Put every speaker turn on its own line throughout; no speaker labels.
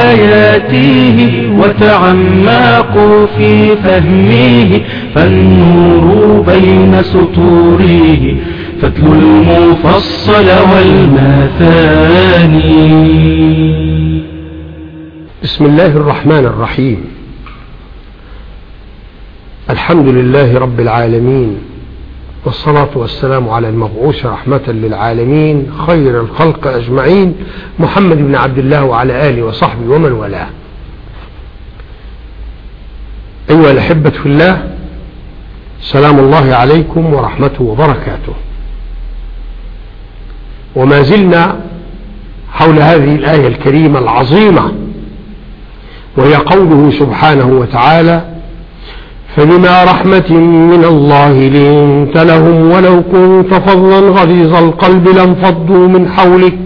آياته وتعمقوا في فهمه فالنور بين سطوره فاتلوا المفصل والمثاني.
بسم الله الرحمن الرحيم. الحمد لله رب العالمين والصلاة والسلام على المبعوث رحمة للعالمين خير الخلق أجمعين محمد بن عبد الله وعلى آله وصحبه ومن والاه. أيها الأحبة في الله سلام الله عليكم ورحمته وبركاته. وما زلنا حول هذه الآية الكريمة العظيمة وهي قوله سبحانه وتعالى فبما رحمة من الله لنت لهم ولو كنت فظا غليظ القلب لانفضوا من حولك.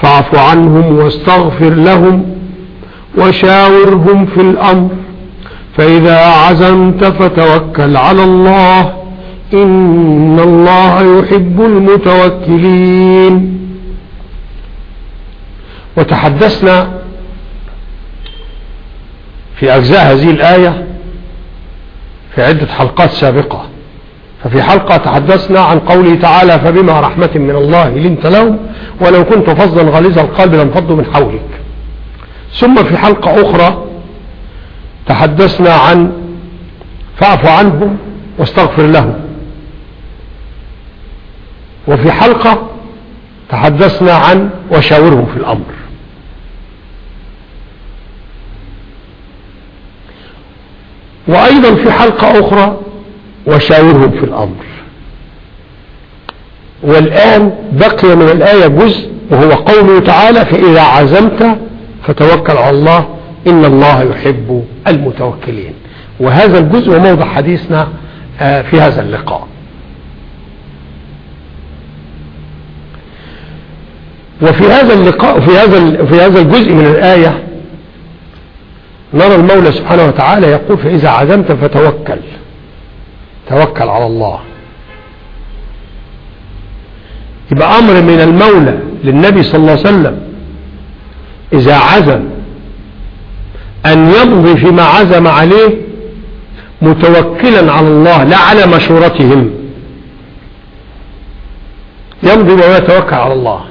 فاعف عنهم واستغفر لهم وشاورهم في الأمر. فإذا عزمت فتوكل على الله. إن الله يحب المتوكلين. وتحدثنا في أجزاء هذه الآية في عدة حلقات سابقة. ففي حلقة تحدثنا عن قوله تعالى فبما رحمة من الله لنت لهم ولو كنت فظا غليظ القلب لانفضوا من حولك. ثم في حلقة أخرى تحدثنا عن فاعف عنهم واستغفر لهم. وفي حلقة تحدثنا عن وشاورهم في الأمر. وأيضا في حلقة أخرى وشاورهم في الأمر. والآن بقي من الآية جزء وهو قوله تعالى فإذا عزمت فتوكل على الله إن الله يحب المتوكلين. وهذا الجزء موضع حديثنا في هذا اللقاء. وفي هذا اللقاء في هذا في هذا الجزء من الآية نرى المولى سبحانه وتعالى يقول فإذا عزمت فتوكل. توكل على الله. يبقى أمر من المولى للنبي صلى الله عليه وسلم إذا عزم أن يمضي فيما عزم عليه متوكلا على الله لا على مشورتهم. يمضي ويتوكل على الله.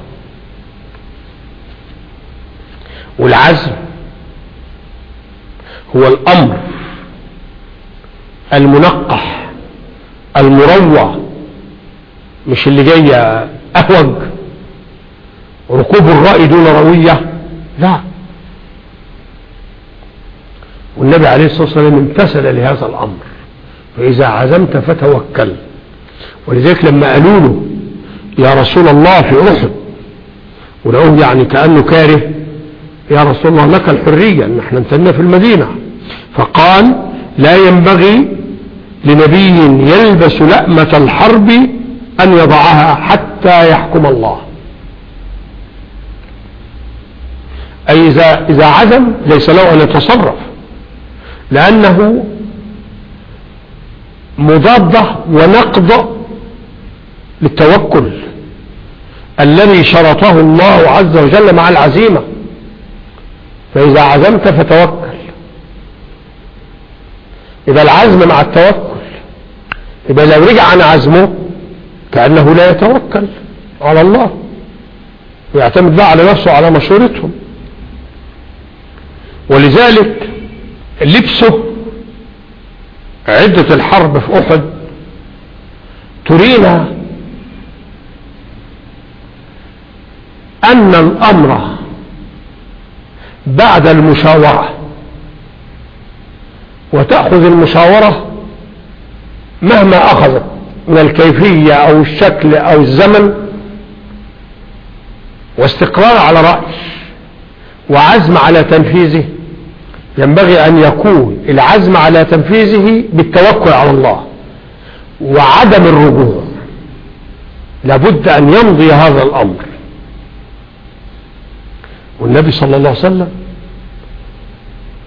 والعزم هو الأمر المنقح المروع مش اللي جاي أهوج. ركوب الرأي دون روية لا. والنبي عليه الصلاة والسلام امتثل لهذا الأمر فإذا عزمت فتوكل. ولذلك لما قالوا له يا رسول الله في أحد. ولو يعني كأنه كاره يا رسول الله لك الحرية ان إحنا انتنا في المدينة. فقال لا ينبغي لنبي يلبس لأمة الحرب أن يضعها حتى يحكم الله. أي إذا, إذا عزم ليس له أن يتصرف لأنه مضادة ونقض للتوكل الذي شرطه الله عز وجل مع العزيمة. فإذا عزمت فتوكل. يبقى العزم مع التوكل. يبقى لو رجع عن عزمه كأنه لا يتوكل على الله. ويعتمد بقى على نفسه على مشورتهم. ولذلك لبسه عدة الحرب في أحد ترينا أن الأمر بعد المشاورة وتأخذ المشاورة مهما أخذت من الكيفية أو الشكل أو الزمن واستقرار على رأي وعزم على تنفيذه. ينبغي أن يكون العزم على تنفيذه بالتوكل على الله وعدم الرجوع. لابد أن يمضي هذا الأمر. والنبي صلى الله عليه وسلم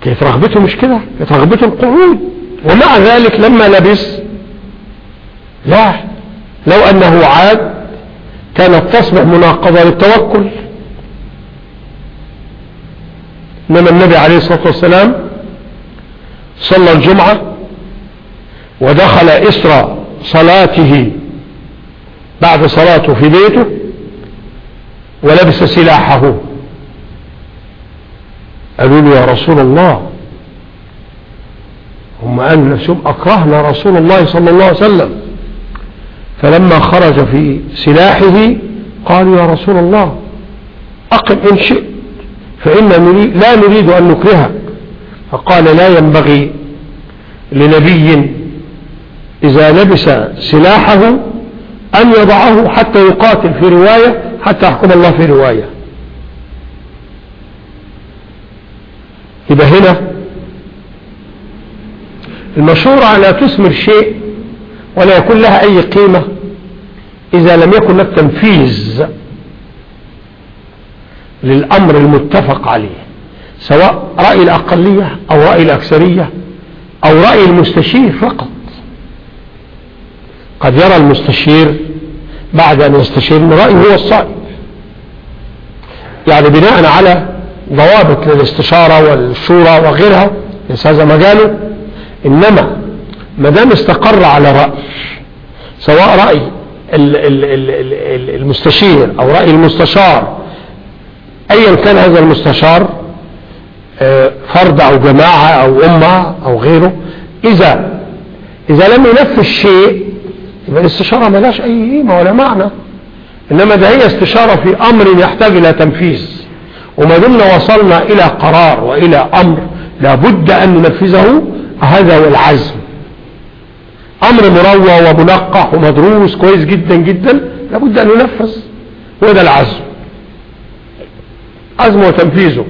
كانت رغبته مش كده؟ كانت رغبته القعود. ومع ذلك لما لبس لا. لو أنه عاد كانت تصبح مناقضة للتوكل. إنما النبي عليه الصلاة والسلام صلى الجمعة ودخل إسرى صلاته بعد صلاته في بيته ولبس سلاحه. قالوا له يا رسول الله. هم قالوا نفسهم أكرهنا رسول الله صلى الله عليه وسلم. فلما خرج في سلاحه قالوا يا رسول الله أقم إن شئت فإن نريد لا نريد أن نكرهك. فقال لا ينبغي لنبي إذا لبس سلاحه أن يضعه حتى يقاتل في رواية حتى يحكم الله في رواية. يبقى هنا المشورة لا تثمر شيء ولا يكون لها أي قيمة إذا لم يكن لك تنفيذ للأمر المتفق عليه سواء رأي الأقلية أو رأي الأكثرية أو رأي المستشير فقط. قد يرى المستشير بعد أن يستشير رأيه هو الصائب يعني بناء على ضوابط للاستشارة والشورى وغيرها ليس هذا مجاله إنما ما دام استقر على رأي سواء رأي المستشير أو رأي المستشار أيا كان هذا المستشار آه، فرد أو جماعة أو أمة أو غيره إذا إذا لم ينفذ شيء يبقى الاستشارة ملاش أي قيمة ولا معنى إنما ده هي استشارة في أمر يحتاج إلى تنفيذ. وما دمنا وصلنا إلى قرار وإلى أمر لابد أن ننفذه هذا هو العزم. أمر مروى ومنقح ومدروس كويس جدا جدا لابد أن ينفذ. وده العزم. عزم وتنفيذه.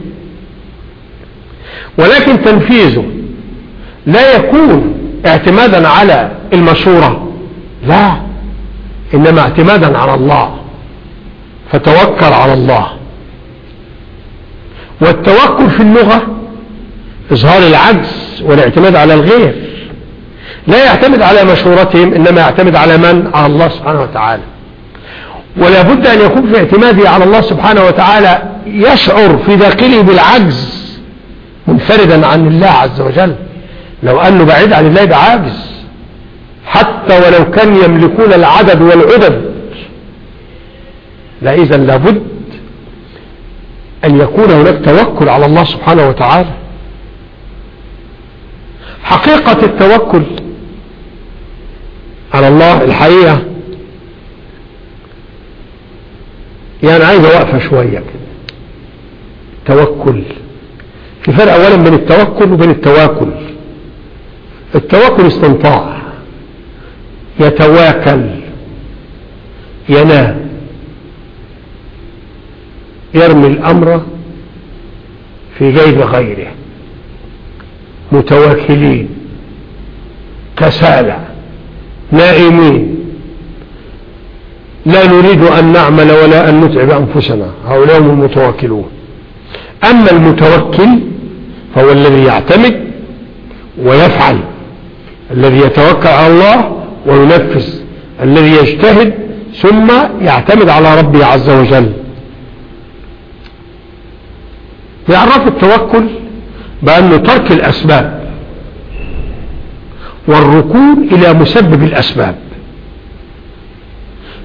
ولكن تنفيذه لا يكون اعتمادا على المشورة. لا إنما اعتمادا على الله. فتوكل على الله. والتوكل في اللغة إظهار العجز والاعتماد على الغير. لا يعتمد على مشورتهم إنما يعتمد على من؟ على الله سبحانه وتعالى. ولا بد أن يكون في اعتماده على الله سبحانه وتعالى يشعر في داخله بالعجز منفردا عن الله عز وجل. لو أنه بعيد عن الله بعاجز. حتى ولو كان يملكون العدد والعدد. لا إذا لابد أن يكون هناك توكل على الله سبحانه وتعالى. حقيقة التوكل على الله الحقيقة يعني عايز وقفة شوية كده. توكل. في فرق أولا بين التوكل وبين التواكل. التوكل استنطاع يتواكل. ينام. يرمي الأمر في جيب غيره متواكلين كسالى نائمين. لا نريد أن نعمل ولا أن نتعب أنفسنا هؤلاء هم المتواكلون أما المتوكل فهو الذي يعتمد ويفعل الذي يتوكل على الله وينفذ الذي يجتهد ثم يعتمد على ربه عز وجل. يعرف التوكل بأنه ترك الأسباب والركون إلى مسبب الأسباب.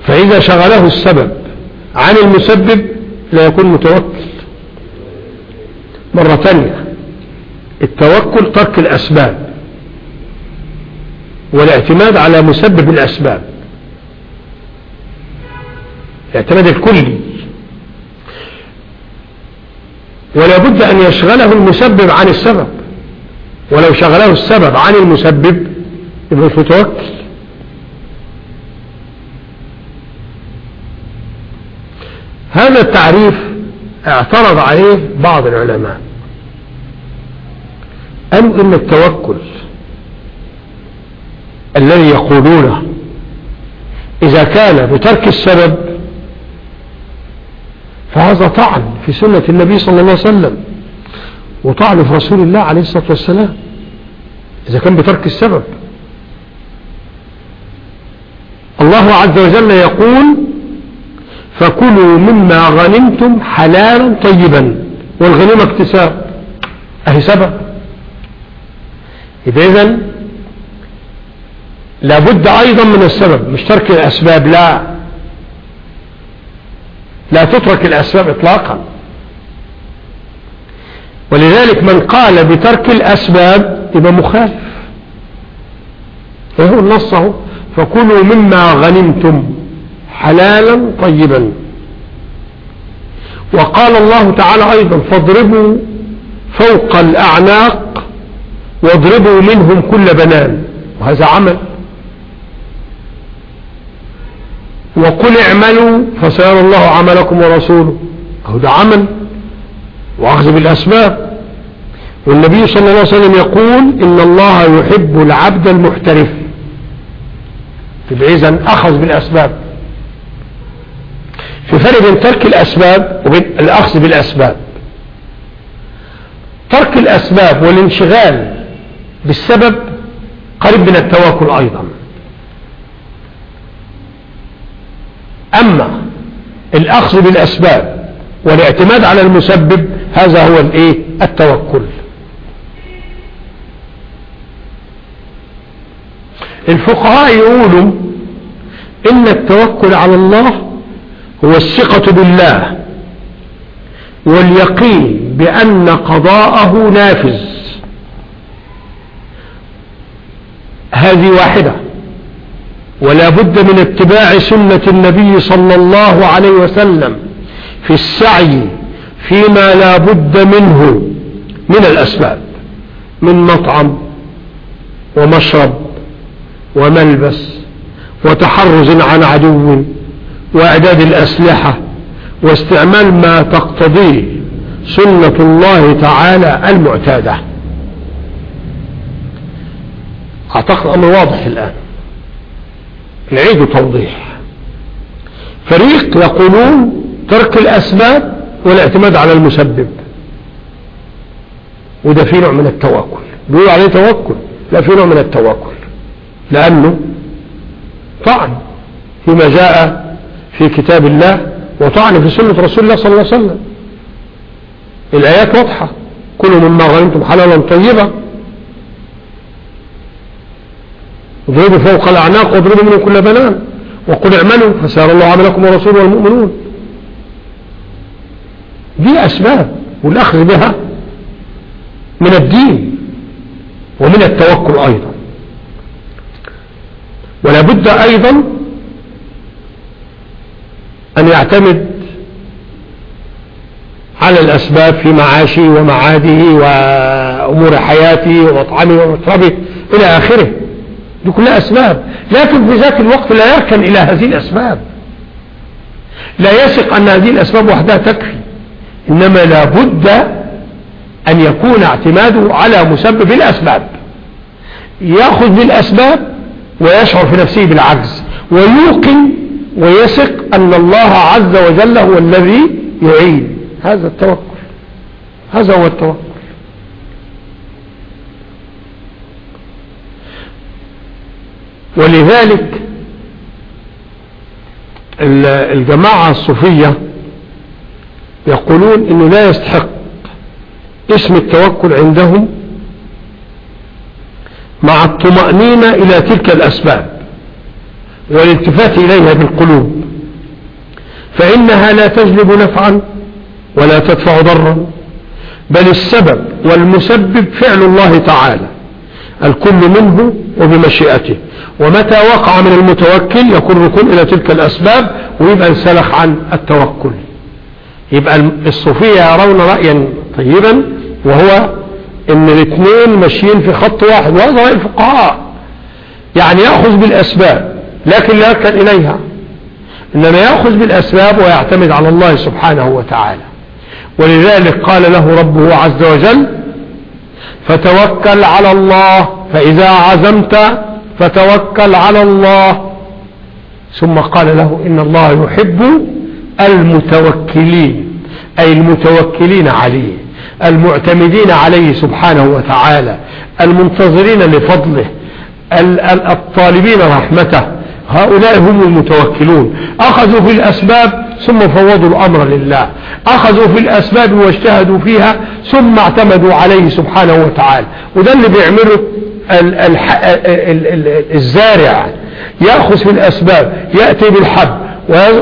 فإذا شغله السبب عن المسبب لا يكون متوكل. مرة ثانية التوكل ترك الأسباب والاعتماد على مسبب الأسباب. الاعتماد الكلي ولا بد أن يشغله المسبب عن السبب. ولو شغله السبب عن المسبب يبقى مش متوكل هذا التعريف اعترض عليه بعض العلماء. قالوا إن التوكل الذي يقولونه إذا كان بترك السبب فهذا طعن في سنة النبي صلى الله عليه وسلم. وطعن في رسول الله عليه الصلاة والسلام. إذا كان بترك السبب. الله عز وجل يقول فكلوا مما غنمتم حلالا طيبا. والغنيمة اكتساب. أهي سبب. إذن لابد أيضا من السبب. مش ترك الأسباب لا. لا تترك الأسباب إطلاقا. ولذلك من قال بترك الأسباب يبقى مخالف. وهو النص اهو فكلوا مما غنمتم حلالا طيبا. وقال الله تعالى أيضا فاضربوا فوق الأعناق واضربوا منهم كل بنان. وهذا عمل. وقل اعملوا فسيرى الله عملكم ورسوله. أهو ده عمل. وأخذ بالأسباب والنبي صلى الله عليه وسلم يقول إن الله يحب العبد المحترف. تبقى إذن أخذ بالأسباب. في فرق بين ترك الأسباب وبين الأخذ بالأسباب. ترك الأسباب والانشغال بالسبب قريب من التواكل أيضا. أما الأخذ بالأسباب والاعتماد على المسبب هذا هو الإيه؟ التوكل. الفقهاء يقولوا إن التوكل على الله هو الثقة بالله واليقين بأن قضاءه نافذ. هذه واحدة. ولا بد من اتباع سنة النبي صلى الله عليه وسلم في السعي فيما لا بد منه من الأسباب من مطعم ومشرب وملبس وتحرز عن عدو وإعداد الأسلحة واستعمال ما تقتضيه سنة الله تعالى المعتادة. أعتقد أمر واضح الآن. نعيد توضيح. فريق يقولون ترك الأسباب والاعتماد على المسبب. وده في نوع من التوكل بيقولوا عليه توكل. لا في نوع من التوكل لأنه طعن فيما جاء في كتاب الله وطعن في سنة رسول الله صلى الله عليه وسلم. الآيات واضحة. كلوا مما غنمتم حلالا طيبا. اضربوا فوق الأعناق واضربوا منه كل بنان. وقل اعملوا فسار الله عملكم ورسوله والمؤمنون. دي أسباب والأخذ بها من الدين ومن التوكل أيضا. ولا بد أيضا أن يعتمد على الأسباب في معاشه ومعاده وأمور حياته ومطعمه ومشربه إلى آخره. دي كلها أسباب. لكن في ذاك الوقت لا يركن إلى هذه الأسباب. لا يثق أن هذه الأسباب وحدها تكفي. إنما لا بد أن يكون اعتماده على مسبب الأسباب. يأخذ بالأسباب ويشعر في نفسه بالعجز. ويوقن ويثق أن الله عز وجل هو الذي يعين. هذا التوكل. هذا هو التوكل. ولذلك الجماعة الصوفية يقولون إنه لا يستحق اسم التوكل عندهم مع الطمأنينة إلى تلك الأسباب والالتفات إليها بالقلوب فإنها لا تجلب نفعا ولا تدفع ضرا بل السبب والمسبب فعل الله تعالى. الكل منه وبمشيئته. ومتى وقع من المتوكل يكون ركون إلى تلك الأسباب ويبقى انسلخ عن التوكل. يبقى الصوفية يرون رأيا طيبا وهو إن الاثنين ماشيين في خط واحد وهذا رأي الفقهاء. يعني يأخذ بالأسباب لكن لا يركن إليها. إنما يأخذ بالأسباب ويعتمد على الله سبحانه وتعالى. ولذلك قال له ربه عز وجل فتوكل على الله فإذا عزمت فتوكل على الله. ثم قال له إن الله يحب المتوكلين أي المتوكلين عليه المعتمدين عليه سبحانه وتعالى المنتظرين لفضله الطالبين رحمته. هؤلاء هم المتوكلون. أخذوا في الأسباب ثم فوضوا الأمر لله. أخذوا في الأسباب واجتهدوا فيها ثم اعتمدوا عليه سبحانه وتعالى. وده اللي بيعمله ال ال ال ال الزارع. يأخذ في الأسباب يأتي بالحب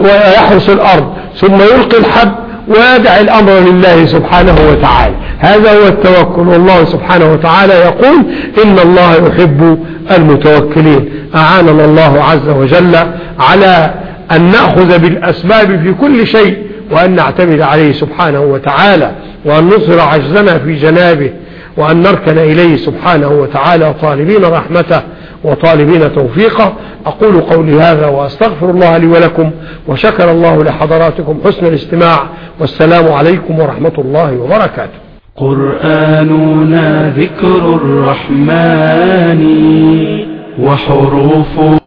ويحرس الأرض ثم يلقي الحب ويدع الأمر لله سبحانه وتعالى. هذا هو التوكل. والله سبحانه وتعالى يقول إن الله يحب المتوكلين. أعاننا الله عز وجل على أن نأخذ بالأسباب في كل شيء وأن نعتمد عليه سبحانه وتعالى وأن نصر عجزنا في جنابه وأن نركن إليه سبحانه وتعالى طالبين رحمته وطالبين توفيقه. أقول قولي هذا وأستغفر الله لي ولكم وشكر الله لحضراتكم حسن الاستماع والسلام عليكم ورحمة الله وبركاته.
قرآننا ذكر الرحمن وحروف